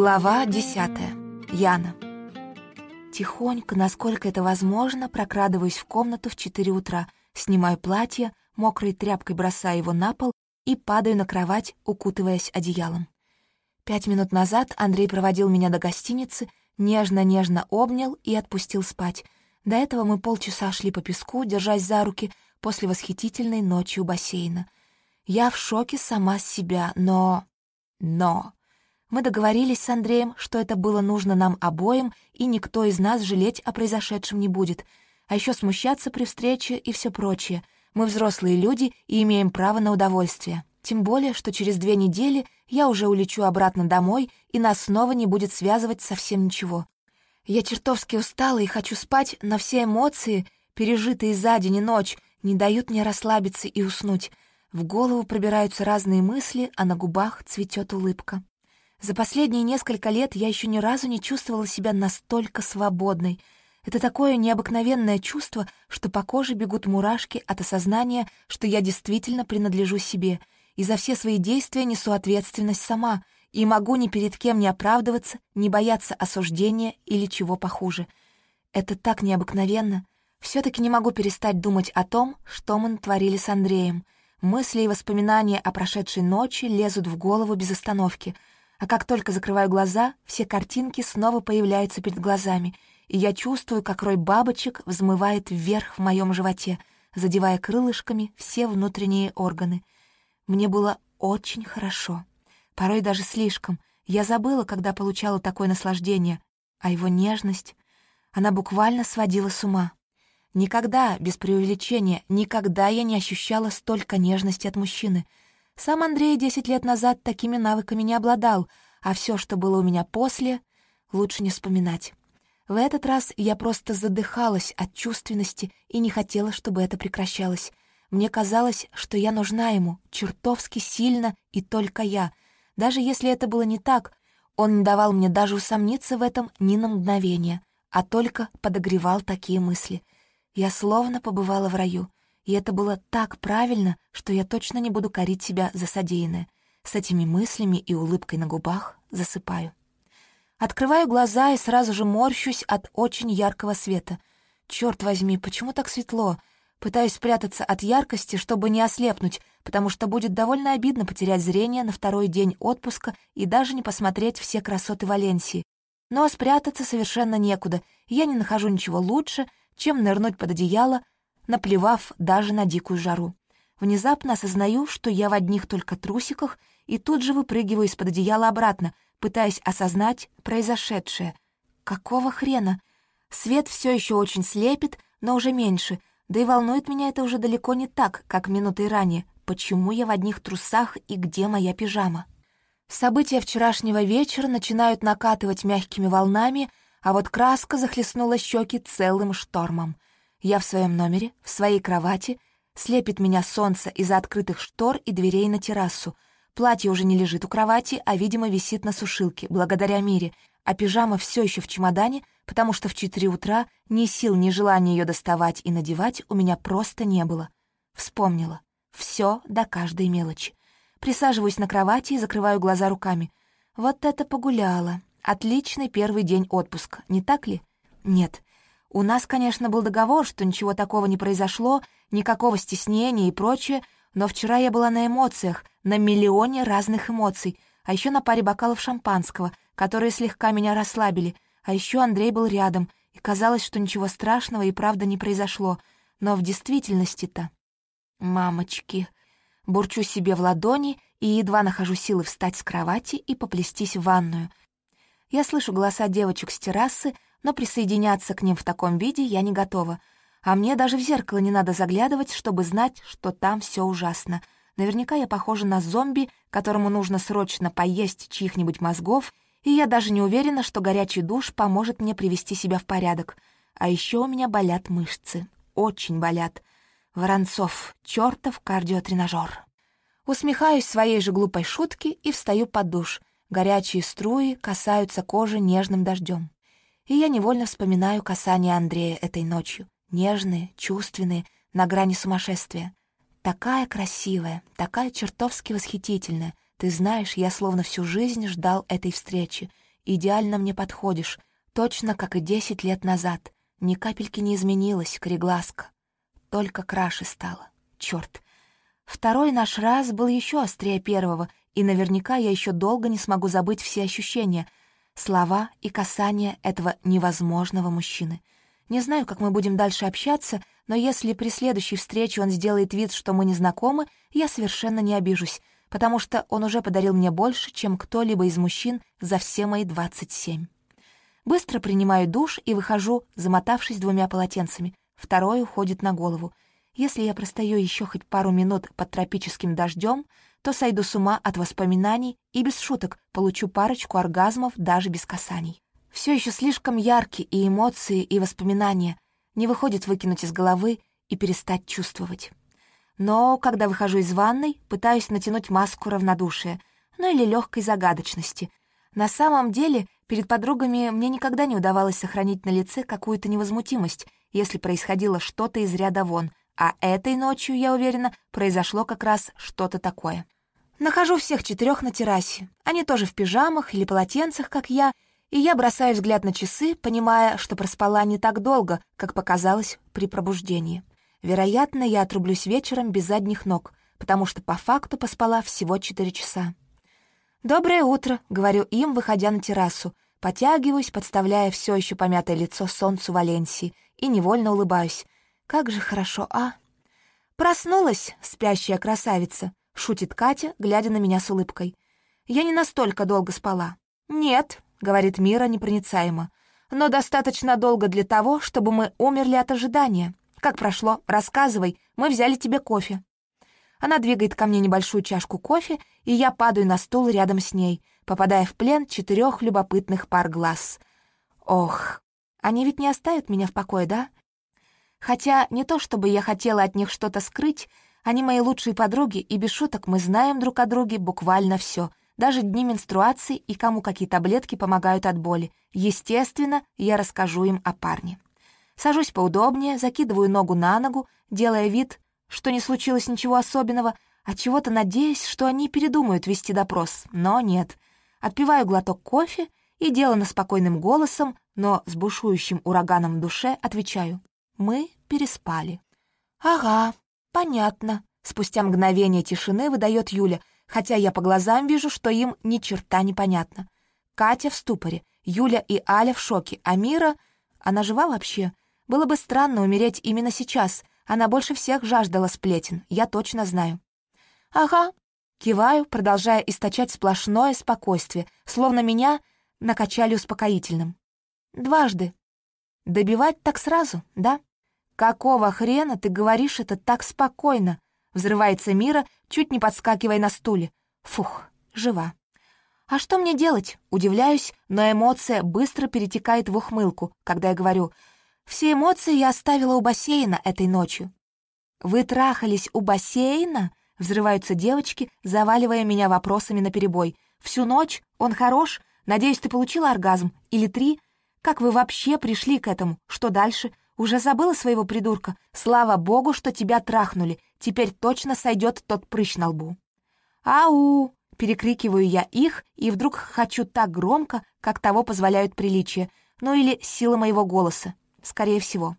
Глава десятая. Яна. Тихонько, насколько это возможно, прокрадываюсь в комнату в четыре утра, снимаю платье, мокрой тряпкой бросаю его на пол и падаю на кровать, укутываясь одеялом. Пять минут назад Андрей проводил меня до гостиницы, нежно-нежно обнял и отпустил спать. До этого мы полчаса шли по песку, держась за руки, после восхитительной ночи у бассейна. Я в шоке сама с себя, но... Но... Мы договорились с Андреем, что это было нужно нам обоим, и никто из нас жалеть о произошедшем не будет. А еще смущаться при встрече и все прочее. Мы взрослые люди и имеем право на удовольствие. Тем более, что через две недели я уже улечу обратно домой, и нас снова не будет связывать совсем ничего. Я чертовски устала и хочу спать, но все эмоции, пережитые за день и ночь, не дают мне расслабиться и уснуть. В голову пробираются разные мысли, а на губах цветет улыбка. За последние несколько лет я еще ни разу не чувствовала себя настолько свободной. Это такое необыкновенное чувство, что по коже бегут мурашки от осознания, что я действительно принадлежу себе, и за все свои действия несу ответственность сама, и могу ни перед кем не оправдываться, не бояться осуждения или чего похуже. Это так необыкновенно. все таки не могу перестать думать о том, что мы натворили с Андреем. Мысли и воспоминания о прошедшей ночи лезут в голову без остановки — а как только закрываю глаза, все картинки снова появляются перед глазами, и я чувствую, как рой бабочек взмывает вверх в моем животе, задевая крылышками все внутренние органы. Мне было очень хорошо. Порой даже слишком. Я забыла, когда получала такое наслаждение, а его нежность... Она буквально сводила с ума. Никогда, без преувеличения, никогда я не ощущала столько нежности от мужчины — сам Андрей десять лет назад такими навыками не обладал, а все, что было у меня после, лучше не вспоминать. В этот раз я просто задыхалась от чувственности и не хотела, чтобы это прекращалось. Мне казалось, что я нужна ему, чертовски сильно и только я. Даже если это было не так, он не давал мне даже усомниться в этом ни на мгновение, а только подогревал такие мысли. Я словно побывала в раю — и это было так правильно, что я точно не буду корить себя за содеянное. С этими мыслями и улыбкой на губах засыпаю. Открываю глаза и сразу же морщусь от очень яркого света. Черт возьми, почему так светло? Пытаюсь спрятаться от яркости, чтобы не ослепнуть, потому что будет довольно обидно потерять зрение на второй день отпуска и даже не посмотреть все красоты Валенсии. Но спрятаться совершенно некуда, я не нахожу ничего лучше, чем нырнуть под одеяло, наплевав даже на дикую жару. Внезапно осознаю, что я в одних только трусиках, и тут же выпрыгиваю из-под одеяла обратно, пытаясь осознать произошедшее. Какого хрена? Свет все еще очень слепит, но уже меньше, да и волнует меня это уже далеко не так, как минуты ранее. Почему я в одних трусах и где моя пижама? События вчерашнего вечера начинают накатывать мягкими волнами, а вот краска захлестнула щеки целым штормом — я в своем номере, в своей кровати, слепит меня солнце из-за открытых штор и дверей на террасу. Платье уже не лежит у кровати, а, видимо, висит на сушилке, благодаря Мире, а пижама все еще в чемодане, потому что в четыре утра ни сил, ни желания ее доставать и надевать у меня просто не было. Вспомнила. Все до каждой мелочи. Присаживаюсь на кровати и закрываю глаза руками. Вот это погуляла. Отличный первый день отпуска, не так ли? Нет, у нас, конечно, был договор, что ничего такого не произошло, никакого стеснения и прочее, но вчера я была на эмоциях, на миллионе разных эмоций, а еще на паре бокалов шампанского, которые слегка меня расслабили, а еще Андрей был рядом, и казалось, что ничего страшного и правда не произошло, но в действительности-то... Мамочки! Бурчу себе в ладони и едва нахожу силы встать с кровати и поплестись в ванную. Я слышу голоса девочек с террасы, но присоединяться к ним в таком виде я не готова. А мне даже в зеркало не надо заглядывать, чтобы знать, что там все ужасно. Наверняка я похожа на зомби, которому нужно срочно поесть чьих-нибудь мозгов, и я даже не уверена, что горячий душ поможет мне привести себя в порядок. А еще у меня болят мышцы. Очень болят. Воронцов, чертов кардиотренажер. Усмехаюсь своей же глупой шутки и встаю под душ. Горячие струи касаются кожи нежным дождем и я невольно вспоминаю касание Андрея этой ночью. Нежные, чувственные, на грани сумасшествия. Такая красивая, такая чертовски восхитительная, Ты знаешь, я словно всю жизнь ждал этой встречи. Идеально мне подходишь, точно как и десять лет назад. Ни капельки не изменилась, кореглазка. Только краше стало. Черт. Второй наш раз был еще острее первого, и наверняка я еще долго не смогу забыть все ощущения, слова и касания этого невозможного мужчины. Не знаю, как мы будем дальше общаться, но если при следующей встрече он сделает вид, что мы не знакомы, я совершенно не обижусь, потому что он уже подарил мне больше, чем кто-либо из мужчин за все мои 27. Быстро принимаю душ и выхожу, замотавшись двумя полотенцами. Второе уходит на голову. Если я простою еще хоть пару минут под тропическим дождем, то сойду с ума от воспоминаний и без шуток получу парочку оргазмов даже без касаний. Все еще слишком яркие и эмоции, и воспоминания. Не выходит выкинуть из головы и перестать чувствовать. Но, когда выхожу из ванной, пытаюсь натянуть маску равнодушия, ну или легкой загадочности. На самом деле, перед подругами мне никогда не удавалось сохранить на лице какую-то невозмутимость, если происходило что-то из ряда вон, а этой ночью, я уверена, произошло как раз что-то такое. Нахожу всех четырех на террасе. Они тоже в пижамах или полотенцах, как я, и я бросаю взгляд на часы, понимая, что проспала не так долго, как показалось при пробуждении. Вероятно, я отрублюсь вечером без задних ног, потому что по факту поспала всего четыре часа. «Доброе утро», — говорю им, выходя на террасу, потягиваюсь, подставляя все еще помятое лицо солнцу Валенсии, и невольно улыбаюсь. «Как же хорошо, а?» «Проснулась, спящая красавица», — шутит Катя, глядя на меня с улыбкой. «Я не настолько долго спала». «Нет», — говорит Мира непроницаемо. «Но достаточно долго для того, чтобы мы умерли от ожидания. Как прошло? Рассказывай. Мы взяли тебе кофе». Она двигает ко мне небольшую чашку кофе, и я падаю на стул рядом с ней, попадая в плен четырех любопытных пар глаз. Ох, они ведь не оставят меня в покое, да? Хотя не то чтобы я хотела от них что-то скрыть, они мои лучшие подруги, и без шуток мы знаем друг о друге буквально все, даже дни менструации и кому какие таблетки помогают от боли. Естественно, я расскажу им о парне. Сажусь поудобнее, закидываю ногу на ногу, делая вид, что не случилось ничего особенного, а чего-то надеясь, что они передумают вести допрос. Но нет. Отпиваю глоток кофе и, делано спокойным голосом, но с бушующим ураганом в душе, отвечаю. Мы переспали. «Ага, понятно», — спустя мгновение тишины выдает Юля, хотя я по глазам вижу, что им ни черта не понятно. Катя в ступоре, Юля и Аля в шоке, а Мира... Она жива вообще? Было бы странно умереть именно сейчас. Она больше всех жаждала сплетен, я точно знаю. «Ага», — киваю, продолжая источать сплошное спокойствие, словно меня накачали успокоительным. «Дважды. Добивать так сразу, да?» «Какого хрена ты говоришь это так спокойно?» Взрывается Мира, чуть не подскакивая на стуле. Фух, жива. А что мне делать? Удивляюсь, но эмоция быстро перетекает в ухмылку, когда я говорю, все эмоции я оставила у бассейна этой ночью. «Вы трахались у бассейна?» — взрываются девочки, заваливая меня вопросами наперебой. «Всю ночь? Он хорош? Надеюсь, ты получила оргазм? Или три? Как вы вообще пришли к этому? Что дальше? Уже забыла своего придурка? Слава богу, что тебя трахнули. Теперь точно сойдет тот прыщ на лбу. «Ау!» — перекрикиваю я их, и вдруг хочу так громко, как того позволяют приличия, ну или сила моего голоса, скорее всего.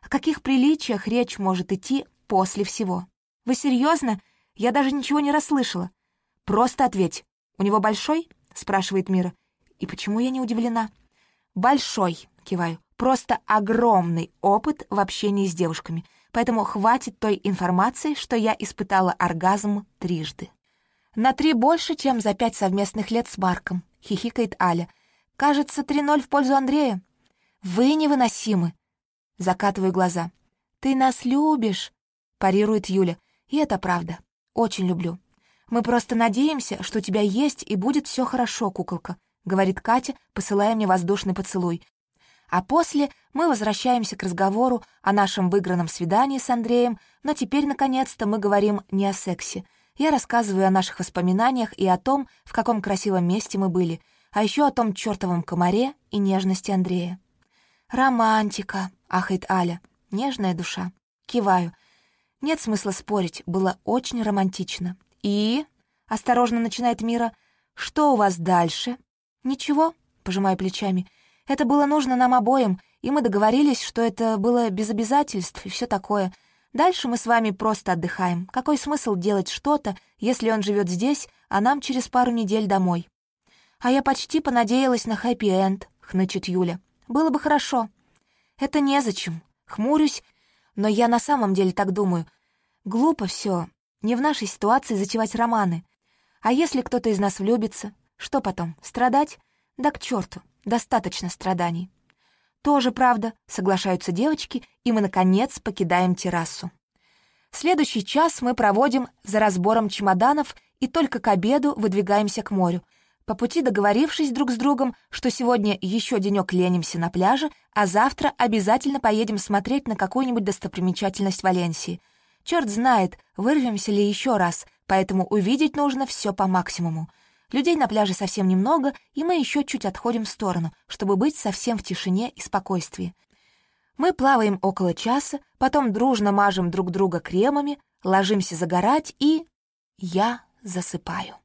О каких приличиях речь может идти после всего? Вы серьезно? Я даже ничего не расслышала. Просто ответь. У него большой? — спрашивает Мира. И почему я не удивлена? «Большой», — киваю. Просто огромный опыт в общении с девушками, поэтому хватит той информации, что я испытала оргазм трижды. «На три больше, чем за пять совместных лет с Марком», — хихикает Аля. «Кажется, 3-0 в пользу Андрея». «Вы невыносимы», — закатываю глаза. «Ты нас любишь», — парирует Юля. «И это правда. Очень люблю. Мы просто надеемся, что у тебя есть и будет все хорошо, куколка», — говорит Катя, посылая мне воздушный поцелуй, а после мы возвращаемся к разговору о нашем выигранном свидании с Андреем, но теперь, наконец-то, мы говорим не о сексе. Я рассказываю о наших воспоминаниях и о том, в каком красивом месте мы были, а еще о том чертовом комаре и нежности Андрея. «Романтика», — ахает Аля, — «нежная душа». Киваю. Нет смысла спорить, было очень романтично. И... — осторожно начинает Мира. «Что у вас дальше?» «Ничего», — пожимаю плечами. «Это было нужно нам обоим, и мы договорились, что это было без обязательств и все такое. Дальше мы с вами просто отдыхаем. Какой смысл делать что-то, если он живет здесь, а нам через пару недель домой?» «А я почти понадеялась на хэппи-энд», — хнычет Юля. «Было бы хорошо». «Это незачем». Хмурюсь, но я на самом деле так думаю. Глупо все. Не в нашей ситуации затевать романы. А если кто-то из нас влюбится, что потом, страдать? Да к черту, достаточно страданий. Тоже правда, соглашаются девочки, и мы, наконец, покидаем террасу. Следующий час мы проводим за разбором чемоданов и только к обеду выдвигаемся к морю, по пути договорившись друг с другом, что сегодня еще денек ленимся на пляже, а завтра обязательно поедем смотреть на какую-нибудь достопримечательность Валенсии. Черт знает, вырвемся ли еще раз, поэтому увидеть нужно все по максимуму. Людей на пляже совсем немного, и мы еще чуть отходим в сторону, чтобы быть совсем в тишине и спокойствии. Мы плаваем около часа, потом дружно мажем друг друга кремами, ложимся загорать и... Я засыпаю.